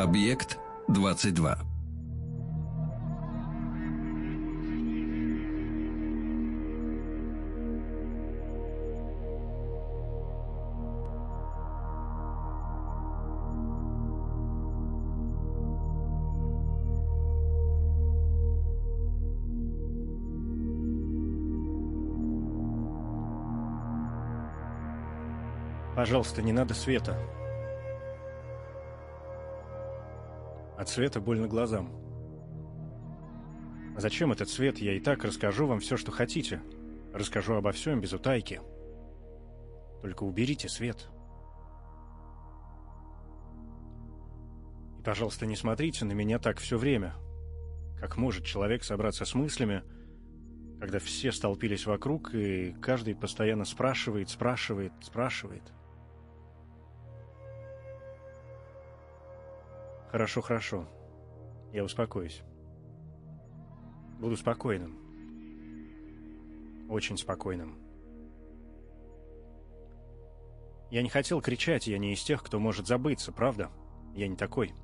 Объект 22. Пожалуйста, не надо света. От света больно глазам. А зачем этот свет? Я и так расскажу вам все, что хотите. Расскажу обо всем без утайки. Только уберите свет. И, пожалуйста, не смотрите на меня так все время. Как может человек собраться с мыслями, когда все столпились вокруг, и каждый постоянно спрашивает, спрашивает, спрашивает — Хорошо, хорошо. Я успокоюсь. Буду спокойным. Очень спокойным. Я не хотел кричать, я не из тех, кто может забыться, правда? Я не такой.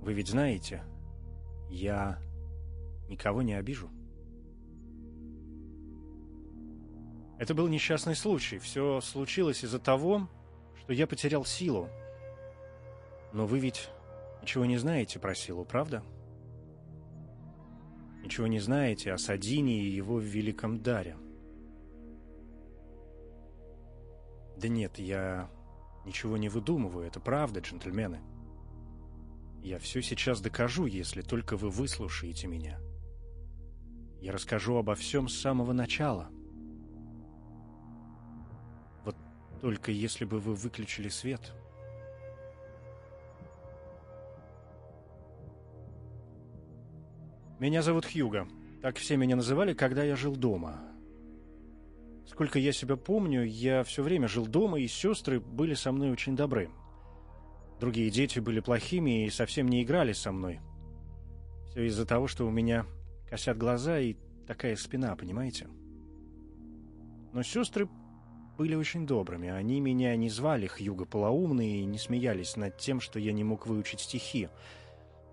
Вы ведь знаете, я никого не обижу. Это был несчастный случай. Все случилось из-за того, что я потерял силу, но вы ведь ничего не знаете про силу, правда? Ничего не знаете о Садине и его великом даре. Да нет, я ничего не выдумываю, это правда, джентльмены. Я все сейчас докажу, если только вы выслушаете меня. Я расскажу обо всем с самого начала. Вот только если бы вы выключили свет... Меня зовут Хьюго. Так все меня называли, когда я жил дома. Сколько я себя помню, я все время жил дома, и сестры были со мной очень добры. Другие дети были плохими и совсем не играли со мной. Все из-за того, что у меня косят глаза и такая спина, понимаете? Но сестры были очень добрыми. Они меня не звали Хьюго Полоумный и не смеялись над тем, что я не мог выучить стихи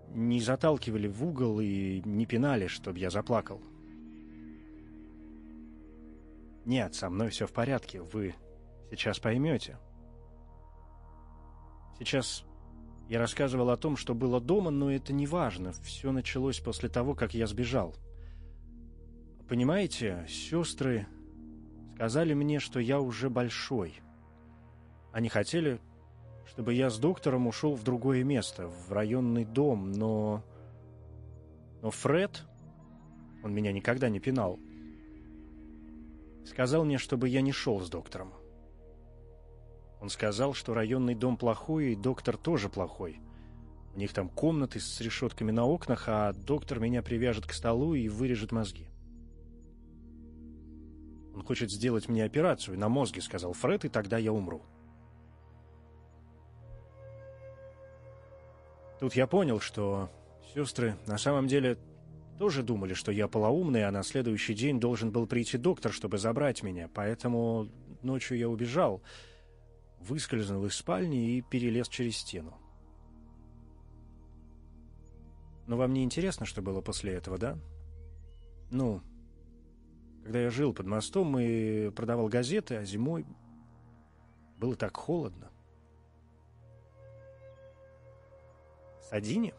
не заталкивали в угол и не пинали, чтобы я заплакал. Нет, со мной все в порядке, вы сейчас поймете. Сейчас я рассказывал о том, что было дома, но это не важно. Все началось после того, как я сбежал. Понимаете, сестры сказали мне, что я уже большой. Они хотели, чтобы я с доктором ушел в другое место, в районный дом, но... Но Фред, он меня никогда не пинал, сказал мне, чтобы я не шел с доктором. Он сказал, что районный дом плохой, и доктор тоже плохой. У них там комнаты с решетками на окнах, а доктор меня привяжет к столу и вырежет мозги. Он хочет сделать мне операцию на мозге, сказал Фред, и тогда я умру. Тут я понял, что сестры на самом деле тоже думали, что я полоумный, а на следующий день должен был прийти доктор, чтобы забрать меня. Поэтому ночью я убежал, выскользнул из спальни и перелез через стену. Но вам не интересно, что было после этого, да? Ну, когда я жил под мостом и продавал газеты, а зимой было так холодно. Садине?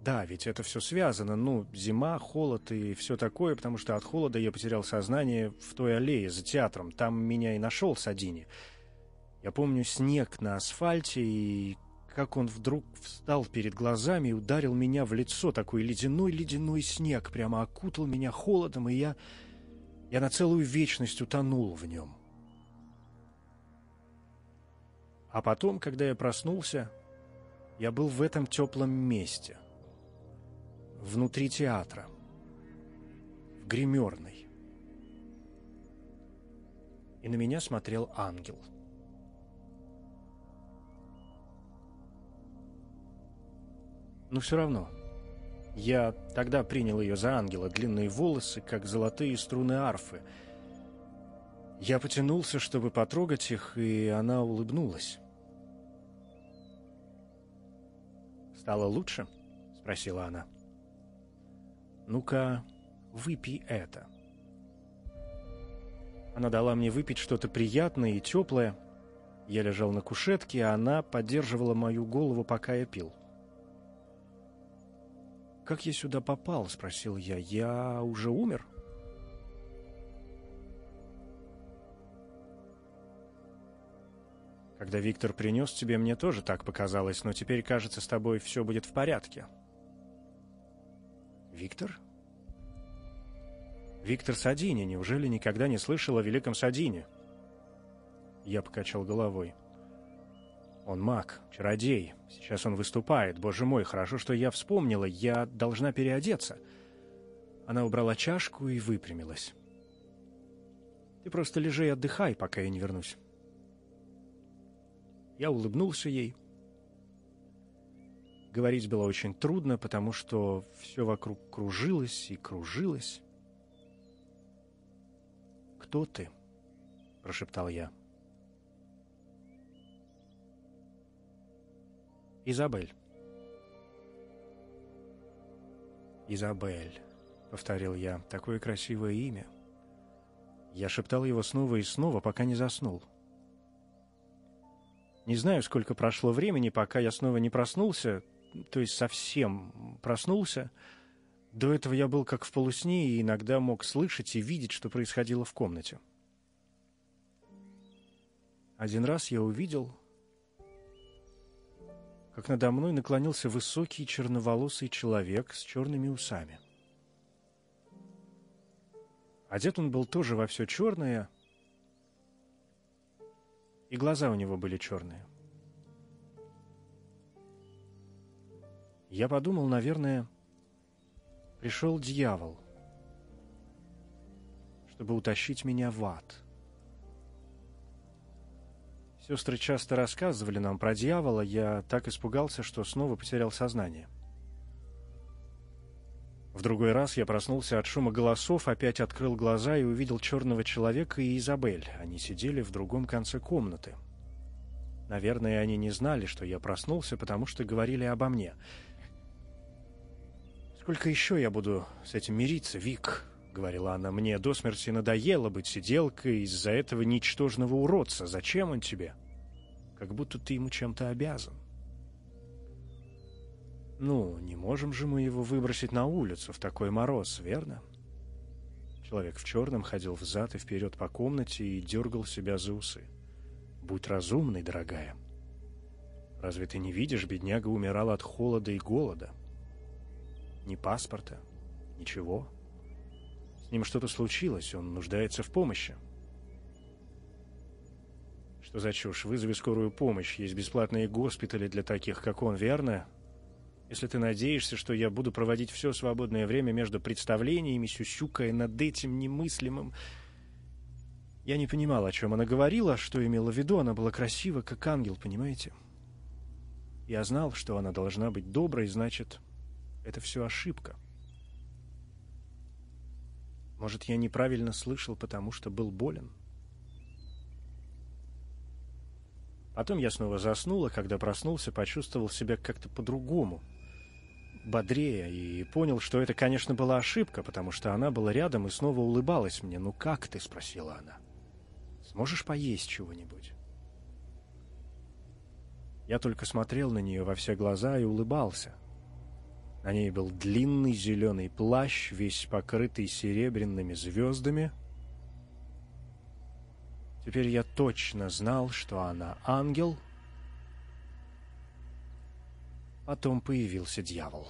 Да, ведь это все связано. Ну, зима, холод и все такое, потому что от холода я потерял сознание в той аллее за театром. Там меня и нашел Садини. Я помню снег на асфальте и как он вдруг встал перед глазами и ударил меня в лицо. Такой ледяной-ледяной снег прямо окутал меня холодом, и я... Я на целую вечность утонул в нем. А потом, когда я проснулся, я был в этом теплом месте, внутри театра, в гримерной. И на меня смотрел ангел. Но все равно, я тогда принял ее за ангела, длинные волосы, как золотые струны арфы. Я потянулся, чтобы потрогать их, и она улыбнулась. «Стало лучше?» — спросила она. «Ну-ка, выпей это». Она дала мне выпить что-то приятное и теплое. Я лежал на кушетке, а она поддерживала мою голову, пока я пил. «Как я сюда попал?» — спросил я. «Я уже умер?» Когда Виктор принес тебе, мне тоже так показалось, но теперь, кажется, с тобой все будет в порядке. Виктор? Виктор Садини. Неужели никогда не слышал о великом Садине? Я покачал головой. Он маг, чародей. Сейчас он выступает. Боже мой, хорошо, что я вспомнила. Я должна переодеться. Она убрала чашку и выпрямилась. Ты просто лежи и отдыхай, пока я не вернусь. Я улыбнулся ей. Говорить было очень трудно, потому что все вокруг кружилось и кружилось. «Кто ты?» — прошептал я. «Изабель». «Изабель», — повторил я, — «такое красивое имя». Я шептал его снова и снова, пока не заснул. — не знаю, сколько прошло времени, пока я снова не проснулся, то есть совсем проснулся. До этого я был как в полусне и иногда мог слышать и видеть, что происходило в комнате. Один раз я увидел, как надо мной наклонился высокий черноволосый человек с черными усами. Одет он был тоже во все черное, и глаза у него были черные. Я подумал, наверное, пришел дьявол, чтобы утащить меня в ад. Сестры часто рассказывали нам про дьявола, я так испугался, что снова потерял сознание. В другой раз я проснулся от шума голосов, опять открыл глаза и увидел черного человека и Изабель. Они сидели в другом конце комнаты. Наверное, они не знали, что я проснулся, потому что говорили обо мне. «Сколько еще я буду с этим мириться, Вик?» — говорила она. «Мне до смерти надоело быть сиделкой из-за этого ничтожного уродца. Зачем он тебе? Как будто ты ему чем-то обязан». Ну, не можем же мы его выбросить на улицу в такой мороз, верно? Человек в черном ходил взад и вперед по комнате и дергал себя за усы. Будь разумной, дорогая. Разве ты не видишь, бедняга умирал от холода и голода? Ни паспорта, ничего. С ним что-то случилось, он нуждается в помощи. Что за чушь? Вызови скорую помощь. Есть бесплатные госпитали для таких, как он, верно? Если ты надеешься, что я буду проводить все свободное время между представлениями, сюсюкая над этим немыслимым... Я не понимал, о чем она говорила, что имела в виду. Она была красива, как ангел, понимаете? Я знал, что она должна быть доброй, значит, это все ошибка. Может, я неправильно слышал, потому что был болен? Потом я снова заснул, а когда проснулся, почувствовал себя как-то по-другому — бодрее и понял, что это, конечно, была ошибка, потому что она была рядом и снова улыбалась мне. «Ну как ты?» — спросила она. «Сможешь поесть чего-нибудь?» Я только смотрел на нее во все глаза и улыбался. На ней был длинный зеленый плащ, весь покрытый серебряными звездами. Теперь я точно знал, что она ангел — Потом появился дьявол.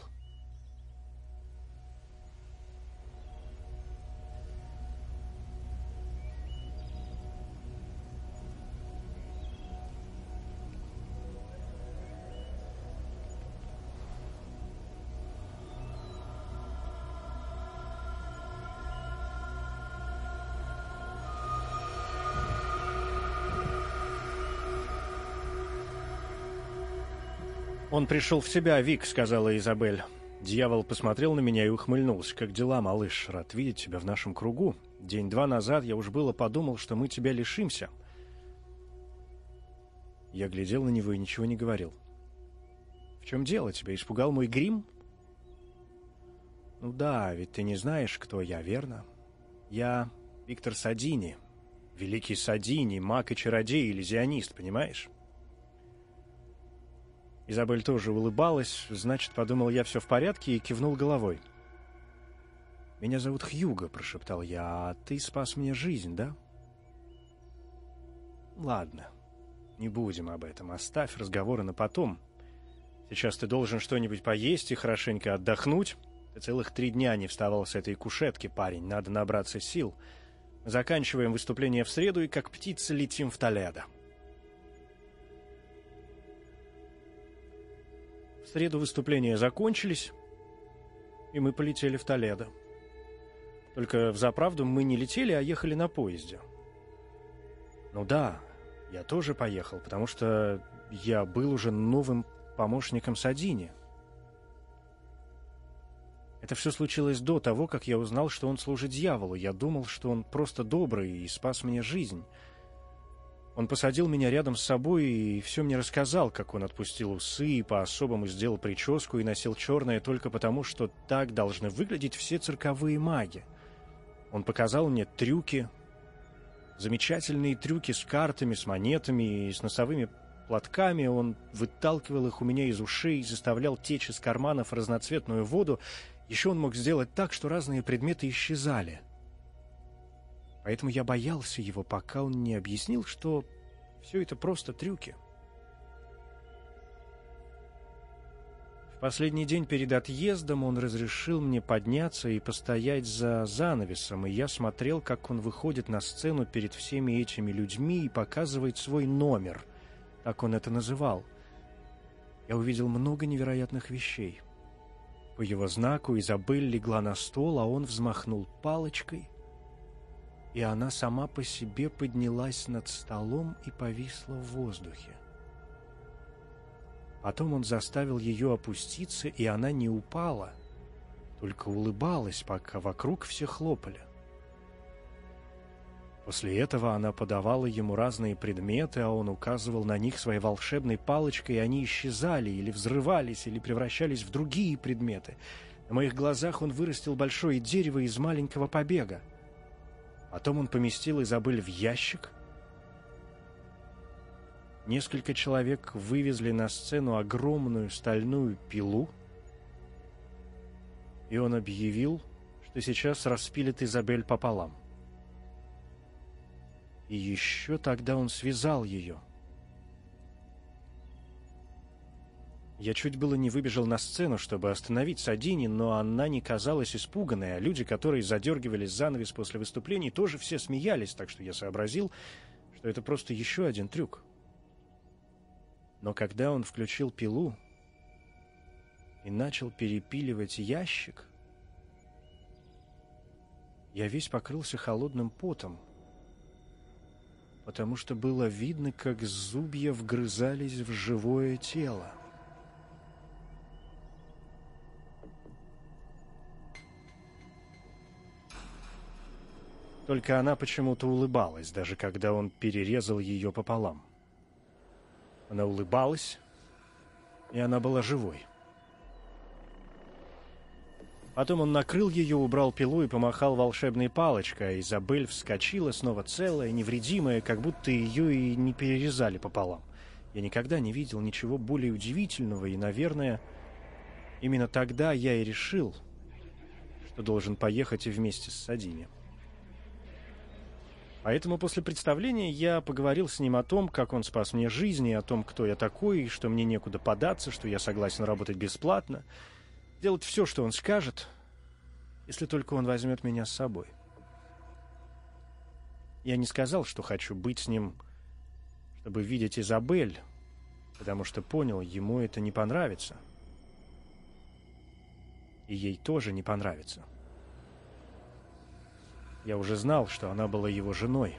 «Он пришел в себя, Вик», — сказала Изабель. Дьявол посмотрел на меня и ухмыльнулся. «Как дела, малыш? Рад видеть тебя в нашем кругу. День-два назад я уж было подумал, что мы тебя лишимся». Я глядел на него и ничего не говорил. В чем дело? Тебя испугал мой грим? Ну да, ведь ты не знаешь, кто я, верно? Я Виктор Садини, великий Садини, маг и чародей, иллюзионист, понимаешь? Изабель тоже улыбалась, значит, подумал я, все в порядке, и кивнул головой. «Меня зовут Хьюго», — прошептал я, — «а ты спас мне жизнь, да?» «Ладно, не будем об этом, оставь разговоры на потом. Сейчас ты должен что-нибудь поесть и хорошенько отдохнуть. Ты целых три дня не вставал с этой кушетки, парень, надо набраться сил. Заканчиваем выступление в среду и как птицы летим в Толедо». Среду выступления закончились, и мы полетели в Толедо. Только в заправду мы не летели, а ехали на поезде. Ну да, я тоже поехал, потому что я был уже новым помощником Садини. Это все случилось до того, как я узнал, что он служит дьяволу. Я думал, что он просто добрый и спас мне жизнь. Он посадил меня рядом с собой и все мне рассказал, как он отпустил усы и по-особому сделал прическу и носил черное только потому, что так должны выглядеть все цирковые маги. Он показал мне трюки, замечательные трюки с картами, с монетами и с носовыми платками. Он выталкивал их у меня из ушей, заставлял течь из карманов разноцветную воду. Еще он мог сделать так, что разные предметы исчезали. Поэтому я боялся его, пока он не объяснил, что все это просто трюки. В последний день перед отъездом он разрешил мне подняться и постоять за занавесом, и я смотрел, как он выходит на сцену перед всеми этими людьми и показывает свой номер, так он это называл. Я увидел много невероятных вещей. По его знаку Изабель легла на стол, а он взмахнул палочкой — и она сама по себе поднялась над столом и повисла в воздухе. Потом он заставил ее опуститься, и она не упала, только улыбалась, пока вокруг все хлопали. После этого она подавала ему разные предметы, а он указывал на них своей волшебной палочкой, и они исчезали или взрывались, или превращались в другие предметы. На моих глазах он вырастил большое дерево из маленького побега. Потом он поместил Изабель в ящик. Несколько человек вывезли на сцену огромную стальную пилу, и он объявил, что сейчас распилит Изабель пополам. И еще тогда он связал ее — Я чуть было не выбежал на сцену, чтобы остановить Садини, но она не казалась испуганной, а люди, которые задергивались занавес после выступлений, тоже все смеялись, так что я сообразил, что это просто еще один трюк. Но когда он включил пилу и начал перепиливать ящик, я весь покрылся холодным потом, потому что было видно, как зубья вгрызались в живое тело. Только она почему-то улыбалась, даже когда он перерезал ее пополам. Она улыбалась, и она была живой. Потом он накрыл ее, убрал пилу и помахал волшебной палочкой, а Изабель вскочила снова целая, невредимая, как будто ее и не перерезали пополам. Я никогда не видел ничего более удивительного, и, наверное, именно тогда я и решил, что должен поехать и вместе с Садини. Поэтому после представления я поговорил с ним о том, как он спас мне жизнь, и о том, кто я такой, и что мне некуда податься, что я согласен работать бесплатно, делать все, что он скажет, если только он возьмет меня с собой. Я не сказал, что хочу быть с ним, чтобы видеть Изабель, потому что понял, ему это не понравится. И ей тоже не понравится. — я уже знал, что она была его женой.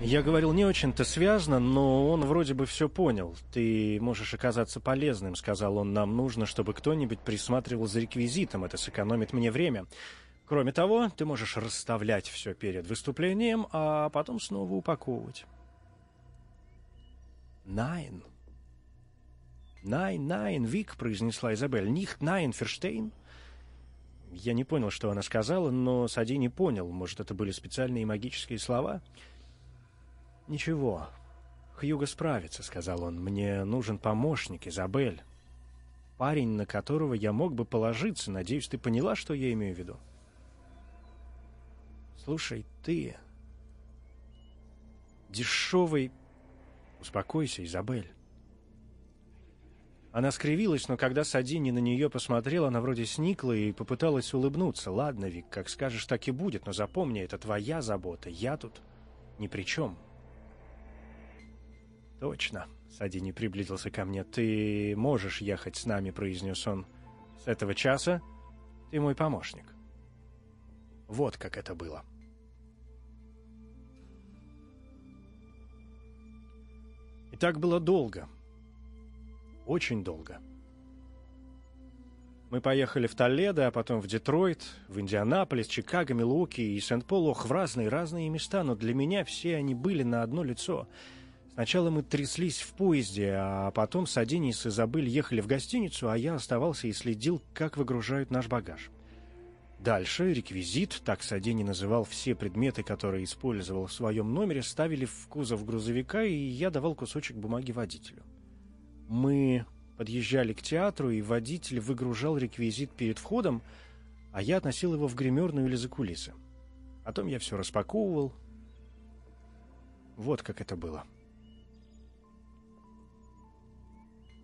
Я говорил не очень-то связно, но он вроде бы все понял. Ты можешь оказаться полезным, сказал он. Нам нужно, чтобы кто-нибудь присматривал за реквизитом. Это сэкономит мне время. Кроме того, ты можешь расставлять все перед выступлением, а потом снова упаковывать. Найн. Найн, найн, Вик, произнесла Изабель. Нихт найн, Ферштейн. Я не понял, что она сказала, но Сади не понял. Может, это были специальные магические слова? — «Ничего, Хьюго справится», — сказал он. «Мне нужен помощник, Изабель. Парень, на которого я мог бы положиться. Надеюсь, ты поняла, что я имею в виду?» «Слушай, ты...» «Дешевый...» «Успокойся, Изабель». Она скривилась, но когда Садини на нее посмотрел, она вроде сникла и попыталась улыбнуться. «Ладно, Вик, как скажешь, так и будет, но запомни, это твоя забота. Я тут ни при чем». «Точно», — Садини приблизился ко мне. «Ты можешь ехать с нами», — произнес он. «С этого часа ты мой помощник». Вот как это было. И так было долго. Очень долго. Мы поехали в Толедо, а потом в Детройт, в Индианаполис, Чикаго, Милуоки и Сент-Пол. Ох, в разные-разные места, но для меня все они были на одно лицо — Сначала мы тряслись в поезде, а потом Садини с Изабель ехали в гостиницу, а я оставался и следил, как выгружают наш багаж. Дальше реквизит, так Садини называл все предметы, которые использовал в своем номере, ставили в кузов грузовика, и я давал кусочек бумаги водителю. Мы подъезжали к театру, и водитель выгружал реквизит перед входом, а я относил его в гримерную или за кулисы. Потом я все распаковывал. Вот как это было. —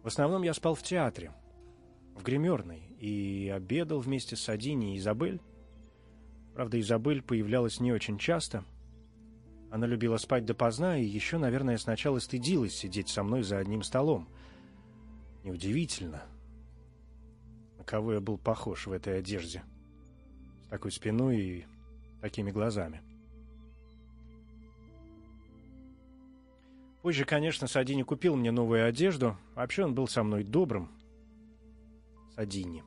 В основном я спал в театре, в гримерной, и обедал вместе с Адини и Изабель. Правда, Изабель появлялась не очень часто. Она любила спать допоздна и еще, наверное, сначала стыдилась сидеть со мной за одним столом. Неудивительно, на кого я был похож в этой одежде, с такой спиной и такими глазами. Позже, конечно, Садини купил мне новую одежду. Вообще он был со мной добрым. Садини.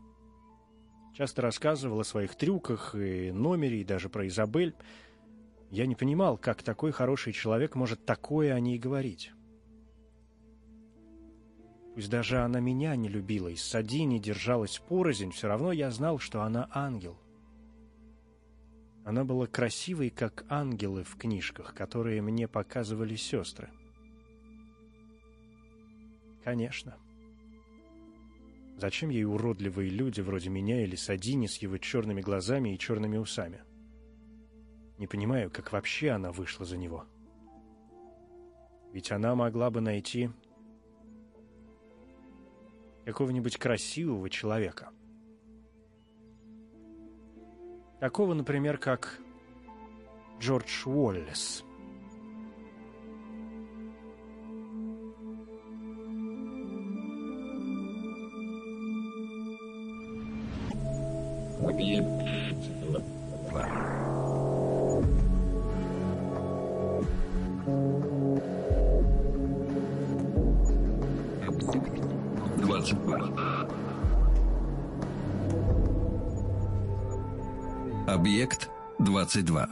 Часто рассказывал о своих трюках и номере, и даже про Изабель. Я не понимал, как такой хороший человек может такое о ней говорить. Пусть даже она меня не любила и с Садини держалась порознь, все равно я знал, что она ангел. Она была красивой, как ангелы в книжках, которые мне показывали сестры. Конечно. Зачем ей уродливые люди вроде меня или Садини с его черными глазами и черными усами? Не понимаю, как вообще она вышла за него. Ведь она могла бы найти какого-нибудь красивого человека. Такого, например, как Джордж Уоллес. 22.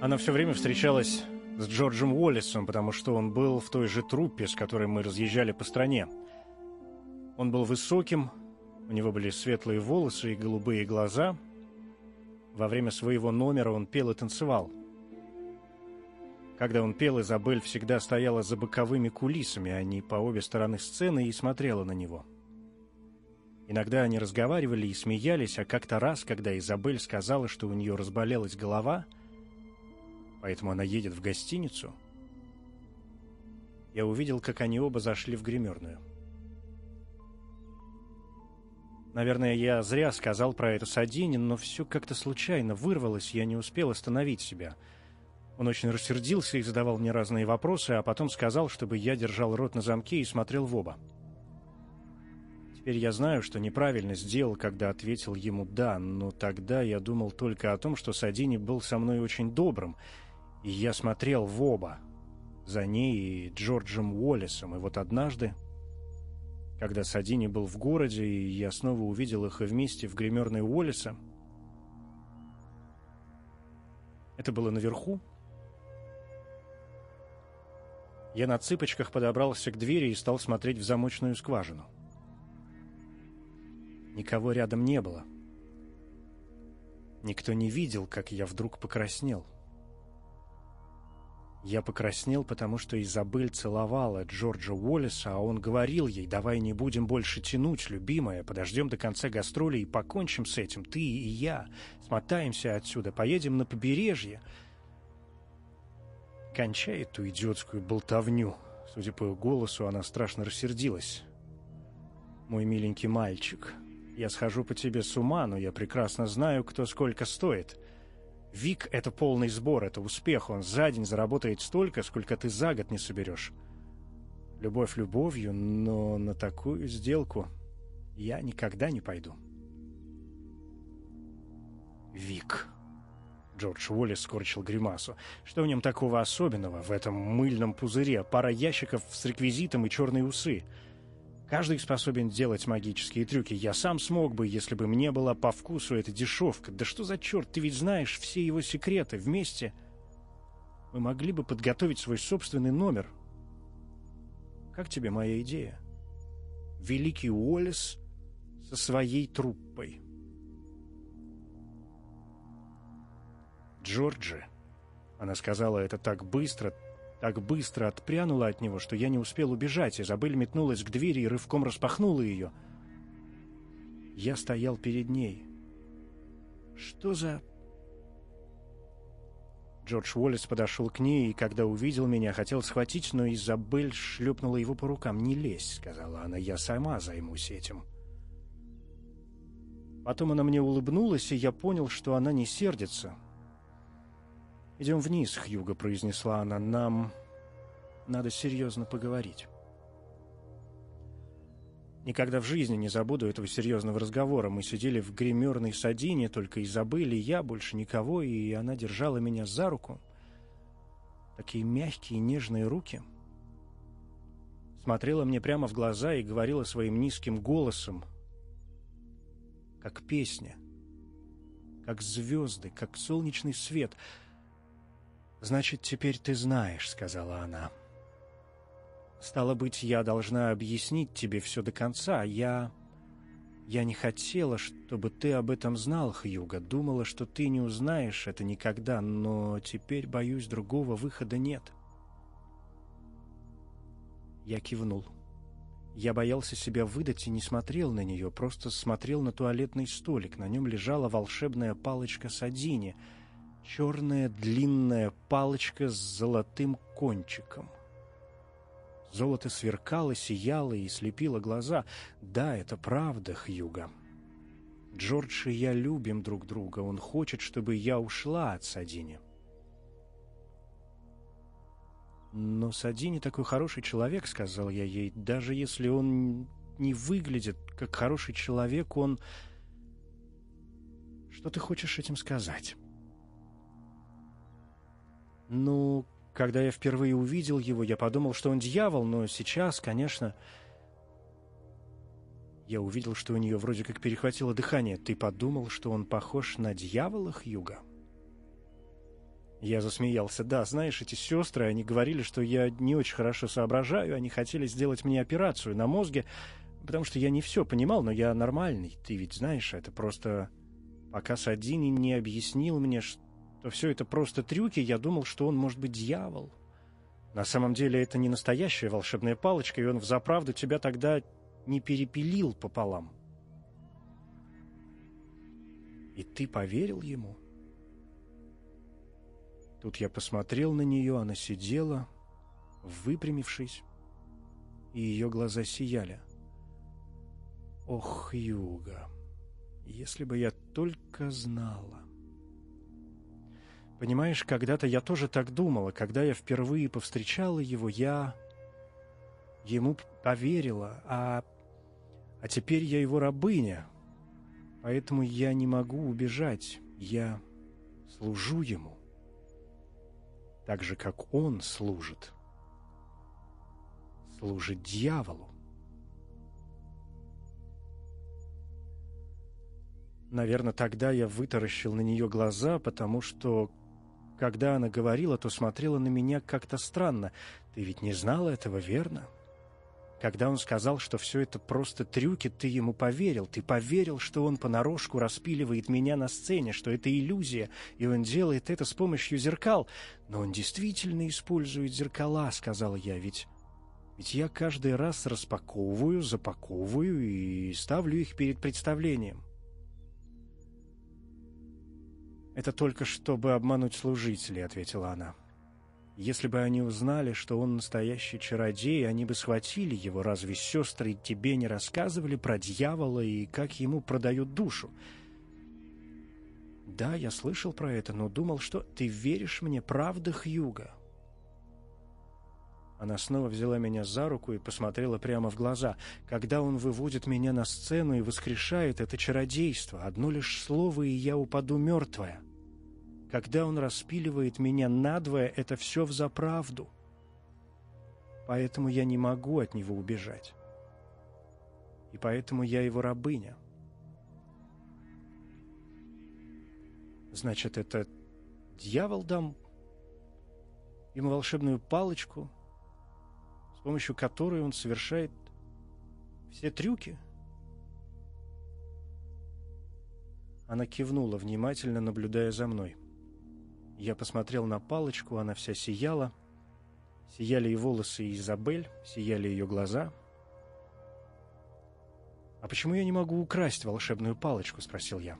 Она все время встречалась с Джорджем Уоллисом, потому что он был в той же труппе, с которой мы разъезжали по стране. Он был высоким, у него были светлые волосы и голубые глаза. Во время своего номера он пел и танцевал – когда он пел, Изабель всегда стояла за боковыми кулисами, а не по обе стороны сцены, и смотрела на него. Иногда они разговаривали и смеялись, а как-то раз, когда Изабель сказала, что у нее разболелась голова — поэтому она едет в гостиницу. Я увидел, как они оба зашли в гримерную. Наверное, я зря сказал про это Садине, но все как-то случайно вырвалось, я не успел остановить себя. Он очень рассердился и задавал мне разные вопросы, а потом сказал, чтобы я держал рот на замке и смотрел в оба. Теперь я знаю, что неправильно сделал, когда ответил ему «да», но тогда я думал только о том, что Садини был со мной очень добрым, и я смотрел в оба, за ней и Джорджем Уоллесом, и вот однажды, когда Садини был в городе, и я снова увидел их вместе в гримерной Уоллеса, это было наверху, я на цыпочках подобрался к двери и стал смотреть в замочную скважину. Никого рядом не было. Никто не видел, как я вдруг покраснел. Я покраснел, потому что Изабель целовала Джорджа Уоллеса, а он говорил ей, давай не будем больше тянуть, любимая, подождем до конца гастролей и покончим с этим, ты и я, смотаемся отсюда, поедем на побережье. Кончай эту идиотскую болтовню. Судя по голосу, она страшно рассердилась. Мой миленький мальчик, я схожу по тебе с ума, но я прекрасно знаю, кто сколько стоит. Вик — это полный сбор, это успех. Он за день заработает столько, сколько ты за год не соберешь. Любовь любовью, но на такую сделку я никогда не пойду. Вик. Джордж Уоллес скорчил гримасу. Что в нем такого особенного, в этом мыльном пузыре? Пара ящиков с реквизитом и черные усы — Каждый способен делать магические трюки. Я сам смог бы, если бы мне была по вкусу эта дешевка. Да что за черт, ты ведь знаешь все его секреты. Вместе мы могли бы подготовить свой собственный номер. Как тебе моя идея? Великий Уоллес со своей труппой. Джорджи. Она сказала это так быстро, так быстро отпрянула от него, что я не успел убежать. Изабель метнулась к двери и рывком распахнула ее. Я стоял перед ней. Что за... Джордж Уоллес подошел к ней, и когда увидел меня, хотел схватить, но Изабель шлепнула его по рукам. «Не лезь», — сказала она, — «я сама займусь этим». Потом она мне улыбнулась, и я понял, что она не сердится. «Идем вниз, Хьюго», — произнесла она. «Нам надо серьезно поговорить». Никогда в жизни не забуду этого серьезного разговора. Мы сидели в гримерной садине, только и я, больше никого, и она держала меня за руку. Такие мягкие нежные руки. Смотрела мне прямо в глаза и говорила своим низким голосом, как песня, как звезды, как солнечный свет — «Значит, теперь ты знаешь», — сказала она. «Стало быть, я должна объяснить тебе все до конца. Я... я не хотела, чтобы ты об этом знал, Хьюга. Думала, что ты не узнаешь это никогда, но теперь, боюсь, другого выхода нет». Я кивнул. Я боялся себя выдать и не смотрел на нее, просто смотрел на туалетный столик. На нем лежала волшебная палочка Садини — черная длинная палочка с золотым кончиком. Золото сверкало, сияло и слепило глаза. Да, это правда, Хьюга. Джордж и я любим друг друга. Он хочет, чтобы я ушла от Садини. Но Садини такой хороший человек, сказал я ей. Даже если он не выглядит как хороший человек, он... Что ты хочешь этим сказать? Ну, когда я впервые увидел его, я подумал, что он дьявол, но сейчас, конечно... Я увидел, что у нее вроде как перехватило дыхание. Ты подумал, что он похож на дьявола, Хьюга? Я засмеялся. Да, знаешь, эти сестры, они говорили, что я не очень хорошо соображаю. Они хотели сделать мне операцию на мозге, потому что я не все понимал, но я нормальный. Ты ведь знаешь, это просто... Пока Садини не объяснил мне, что то все это просто трюки, я думал, что он может быть дьявол. На самом деле это не настоящая волшебная палочка, и он взаправду тебя тогда не перепилил пополам. И ты поверил ему? Тут я посмотрел на нее, она сидела, выпрямившись, и ее глаза сияли. Ох, Юга, если бы я только знала. Понимаешь, когда-то я тоже так думала. Когда я впервые повстречала его, я ему поверила, а, А теперь я его рабыня, поэтому я не могу убежать. Я служу ему, так же, как он служит. Служит дьяволу. Наверное, тогда я вытаращил на нее глаза, потому что, когда она говорила, то смотрела на меня как-то странно. Ты ведь не знала этого, верно? Когда он сказал, что все это просто трюки, ты ему поверил. Ты поверил, что он понарошку распиливает меня на сцене, что это иллюзия, и он делает это с помощью зеркал. Но он действительно использует зеркала, сказал я, ведь... Ведь я каждый раз распаковываю, запаковываю и ставлю их перед представлением. «Это только чтобы обмануть служителей», — ответила она. «Если бы они узнали, что он настоящий чародей, они бы схватили его. Разве сестры тебе не рассказывали про дьявола и как ему продают душу?» «Да, я слышал про это, но думал, что ты веришь мне, правда, Хьюга?» Она снова взяла меня за руку и посмотрела прямо в глаза. Когда он выводит меня на сцену и воскрешает это чародейство, одно лишь слово, и я упаду мертвая. Когда он распиливает меня надвое, это все взаправду. Поэтому я не могу от него убежать. И поэтому я его рабыня. Значит, это дьявол дам ему волшебную палочку, помощью которой он совершает все трюки? Она кивнула, внимательно наблюдая за мной. Я посмотрел на палочку, она вся сияла. Сияли и волосы Изабель, сияли ее глаза. «А почему я не могу украсть волшебную палочку?» — спросил я.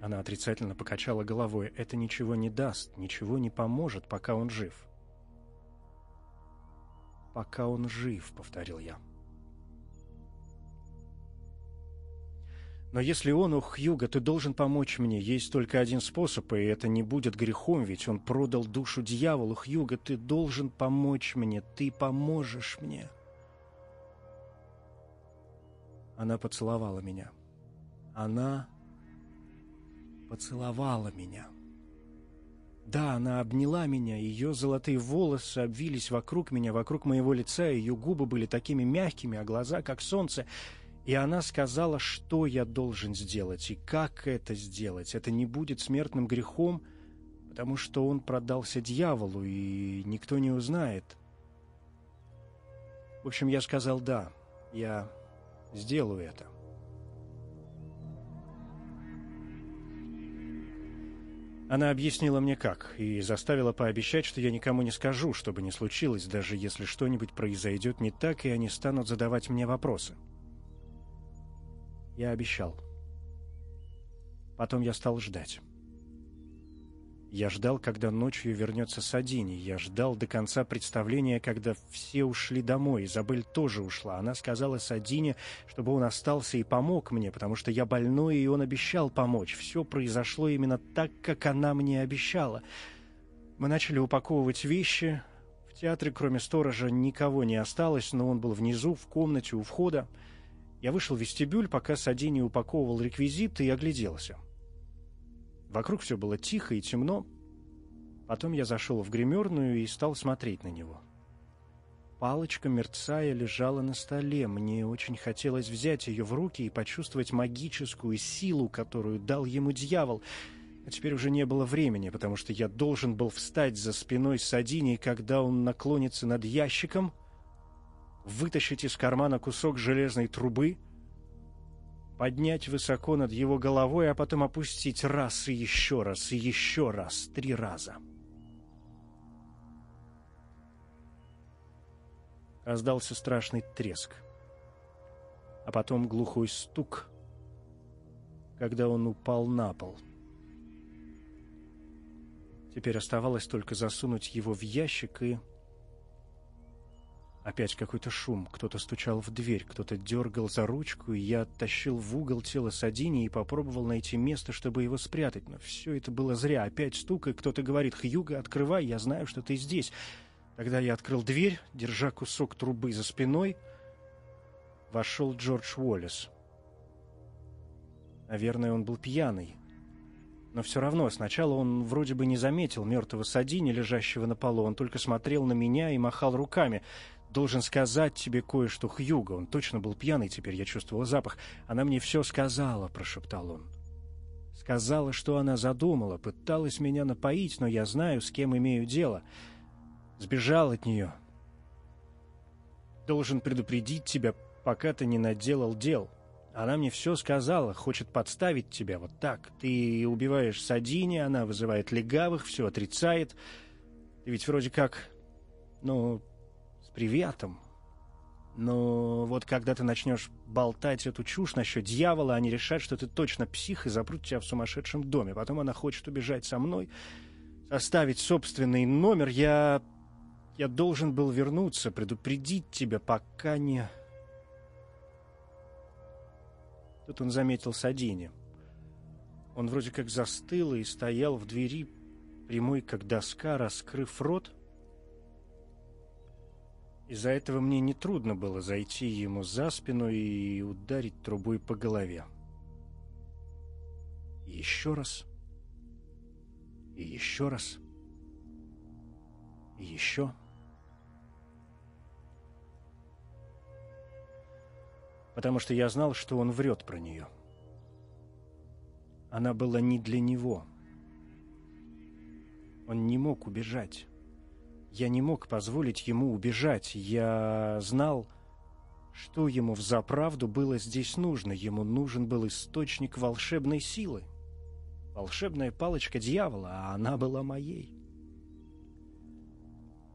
Она отрицательно покачала головой. «Это ничего не даст, ничего не поможет, пока он жив». «Пока он жив», — повторил я. Но если он, ох, Хьюга, ты должен помочь мне. Есть только один способ, и это не будет грехом, ведь он продал душу дьяволу. Хьюга, ты должен помочь мне. Ты поможешь мне. Она поцеловала меня. Она поцеловала меня. Да, она обняла меня, ее золотые волосы обвились вокруг меня, вокруг моего лица, ее губы были такими мягкими, а глаза как солнце — и она сказала, что я должен сделать и как это сделать. Это не будет смертным грехом, потому что он продался дьяволу, и никто не узнает. В общем, я сказал «да, я сделаю это». Она объяснила мне как и заставила пообещать, что я никому не скажу, чтобы не случилось, даже если что-нибудь произойдет не так, и они станут задавать мне вопросы. — я обещал. Потом я стал ждать. Я ждал, когда ночью вернется Садини. Я ждал до конца представления, когда все ушли домой. Изабель тоже ушла. Она сказала Садине, чтобы он остался и помог мне, потому что я больной, и он обещал помочь. Все произошло именно так, как она мне обещала. Мы начали упаковывать вещи. В театре, кроме сторожа, никого не осталось, но он был внизу, в комнате у входа. Я вышел в вестибюль, пока Садини упаковывал реквизит и огляделся. Вокруг все было тихо и темно. Потом я зашел в гримерную и стал смотреть на него. Палочка, мерцая, лежала на столе. Мне очень хотелось взять ее в руки и почувствовать магическую силу, которую дал ему дьявол. А теперь уже не было времени, потому что я должен был встать за спиной Садини, когда он наклонится над ящиком — вытащить из кармана кусок железной трубы, поднять высоко над его головой, а потом опустить раз и еще раз, и еще раз, три раза. Раздался страшный треск, а потом глухой стук, когда он упал на пол. Теперь оставалось только засунуть его в ящик и Опять какой-то шум, кто-то стучал в дверь, кто-то дергал за ручку, и я оттащил в угол тело Садини и попробовал найти место, чтобы его спрятать. Но все это было зря. Опять стук, и кто-то говорит «Хьюга, открывай, я знаю, что ты здесь». Тогда я открыл дверь, держа кусок трубы за спиной. вошел Джордж Уоллес. Наверное, он был пьяный. Но все равно сначала он вроде бы не заметил мертвого Садини, лежащего на полу. Он только смотрел на меня и махал руками. «Должен сказать тебе кое-что, Хьюго. Он точно был пьяный, теперь я чувствовал запах. Она мне все сказала», — прошептал он. Сказала, что она задумала, пыталась меня напоить, но я знаю, с кем имею дело. Сбежал от нее. Должен предупредить тебя, пока ты не наделал дел. Она мне все сказала, хочет подставить тебя вот так. Ты убиваешь Садини, она вызывает легавых, все отрицает. Ты ведь вроде как, ну, с приветом. Но вот когда ты начнешь болтать эту чушь насчет дьявола, они решат, что ты точно псих и запрут тебя в сумасшедшем доме. Потом она хочет убежать со мной, составить собственный номер. Я... я должен был вернуться, предупредить тебя, пока не... Тут он заметил Садини. Он вроде как застыл и стоял в двери, прямой как доска, раскрыв рот. Из-за этого мне нетрудно было зайти ему за спину и ударить трубой по голове. Еще раз. И еще раз. И еще. потому что я знал, что он врет про нее. Она была не для него. Он не мог убежать. Я не мог позволить ему убежать. Я знал, что ему взаправду было здесь нужно. Ему нужен был источник волшебной силы. Волшебная палочка дьявола, а она была моей.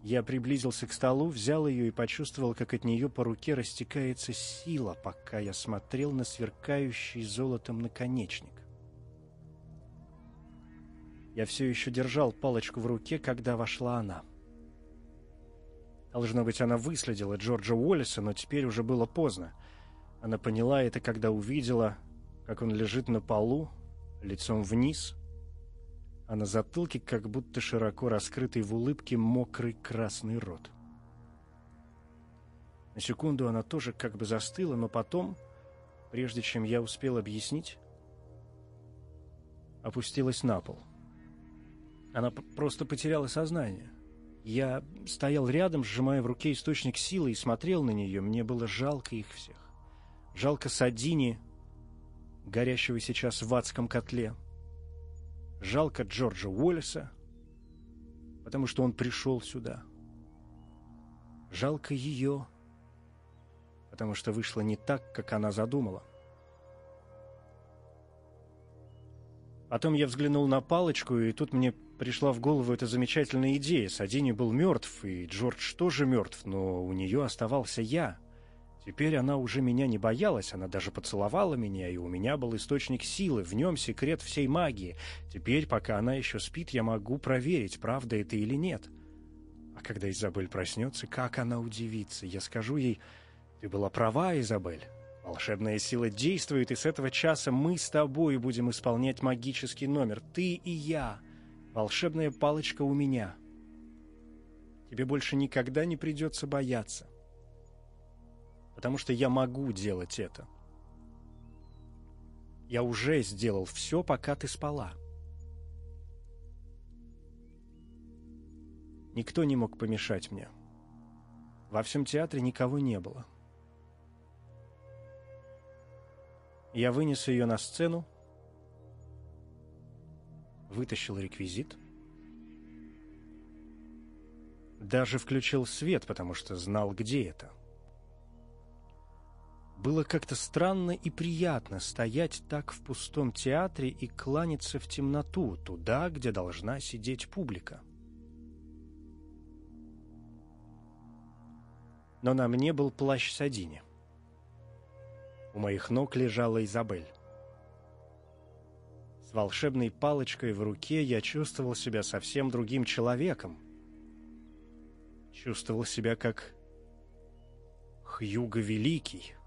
Я приблизился к столу, взял ее и почувствовал, как от нее по руке растекается сила, пока я смотрел на сверкающий золотом наконечник. Я все еще держал палочку в руке, когда вошла она. Должно быть, она выследила Джорджа Уоллеса, но теперь уже было поздно. Она поняла это, когда увидела, как он лежит на полу, лицом вниз — а на затылке как будто широко раскрытый в улыбке мокрый красный рот. На секунду она тоже как бы застыла, но потом, прежде чем я успел объяснить, опустилась на пол. Она просто потеряла сознание. Я стоял рядом, сжимая в руке источник силы, и смотрел на нее. Мне было жалко их всех. Жалко Садини, горящего сейчас в адском котле. Жалко Джорджа Уоллеса, потому что он пришел сюда. Жалко ее, потому что вышло не так, как она задумала. Потом я взглянул на палочку, и тут мне пришла в голову эта замечательная идея. Садини был мертв, и Джордж тоже мертв, но у нее оставался я — Теперь она уже меня не боялась, она даже поцеловала меня, и у меня был источник силы, в нем секрет всей магии. Теперь, пока она еще спит, я могу проверить, правда это или нет. А когда Изабель проснется, как она удивится? Я скажу ей, ты была права, Изабель. Волшебная сила действует, и с этого часа мы с тобой будем исполнять магический номер. Ты и я. Волшебная палочка у меня. Тебе больше никогда не придется бояться потому что я могу делать это. Я уже сделал все, пока ты спала. Никто не мог помешать мне. Во всем театре никого не было. Я вынес ее на сцену, вытащил реквизит, даже включил свет, потому что знал, где это — было как-то странно и приятно стоять так в пустом театре и кланяться в темноту, туда, где должна сидеть публика. Но на мне был плащ Садини. У моих ног лежала Изабель. Волшебной палочкой в руке я чувствовал себя совсем другим человеком. Чувствовал себя как Хьюго Великий —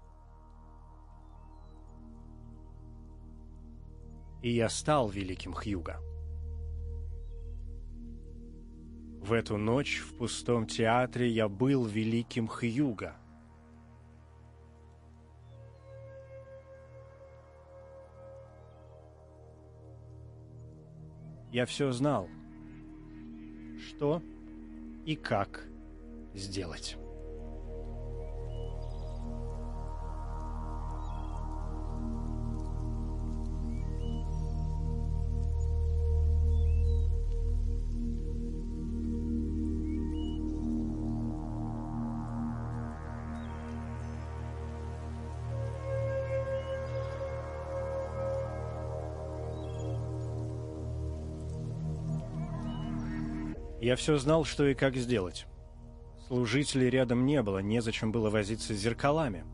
и я стал великим Хьюго. В эту ночь в пустом театре я был великим Хьюго. Я все знал. Что и как сделать. Я все знал, что и как сделать. Служителей рядом не было, незачем было возиться с зеркалами.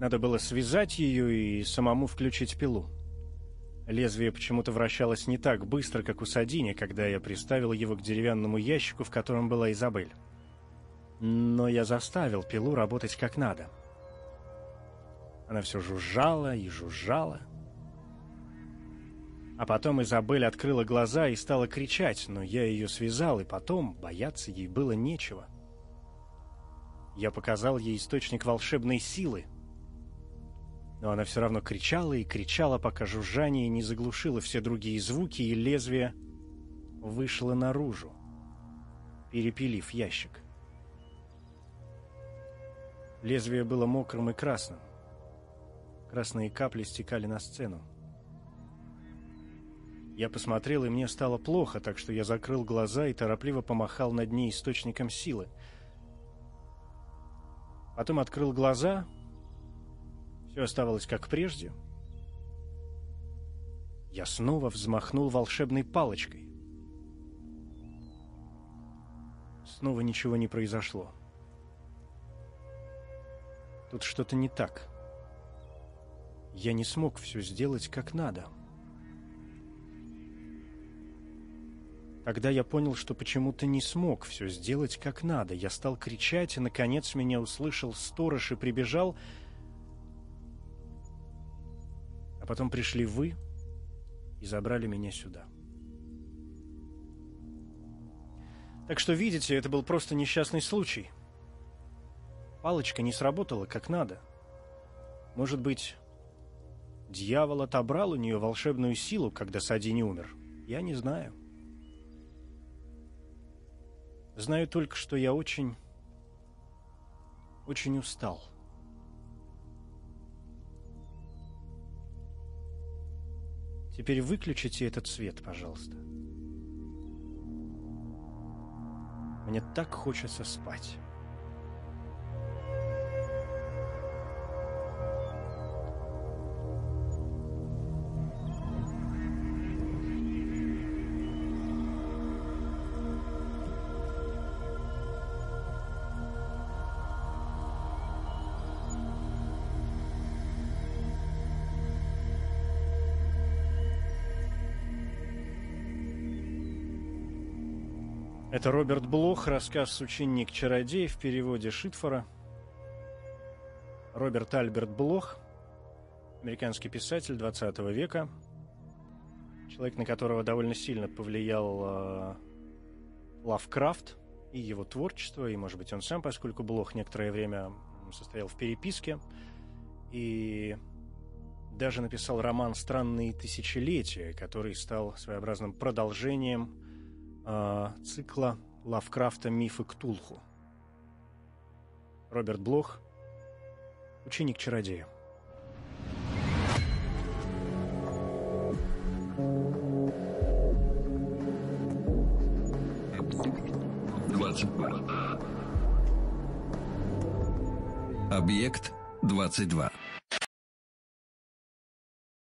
Надо было связать ее и самому включить пилу. Лезвие почему-то вращалось не так быстро, как у Садини, когда я приставил его к деревянному ящику, в котором была Изабель. Но я заставил пилу работать как надо. Она все жужжала и жужжала. А потом Изабель открыла глаза и стала кричать, но я ее связал, и потом бояться ей было нечего. Я показал ей источник волшебной силы. Но она все равно кричала и кричала, пока жужжание не заглушило все другие звуки, и лезвие вышло наружу, перепилив ящик. Лезвие было мокрым и красным. Красные капли стекали на сцену. Я посмотрел, и мне стало плохо, так что я закрыл глаза и торопливо помахал над ней источником силы. Потом открыл глаза. Все оставалось как прежде. Я снова взмахнул волшебной палочкой. Снова ничего не произошло. Тут что-то не так. Я не смог все сделать как надо. — Тогда я понял, что почему-то не смог все сделать как надо. Я стал кричать, и, наконец, меня услышал сторож и прибежал. А потом пришли вы и забрали меня сюда. Так что, видите, это был просто несчастный случай. Палочка не сработала как надо. Может быть, дьявол отобрал у нее волшебную силу, когда Сади не умер? Я не знаю. Знаю только, что я очень, очень устал. Теперь выключите этот свет, пожалуйста. Мне так хочется спать. Это Роберт Блох, рассказ «Ученик-чародей» в переводе Шитфора. Роберт Альберт Блох, американский писатель 20 века, человек, на которого довольно сильно повлиял э, Лавкрафт и его творчество, и, может быть, он сам, поскольку Блох некоторое время состоял в переписке, и даже написал роман «Странные тысячелетия», который стал своеобразным продолжением э, цикла Лавкрафта «Мифы Ктулху». Роберт Блох, ученик чародея. Объект 22.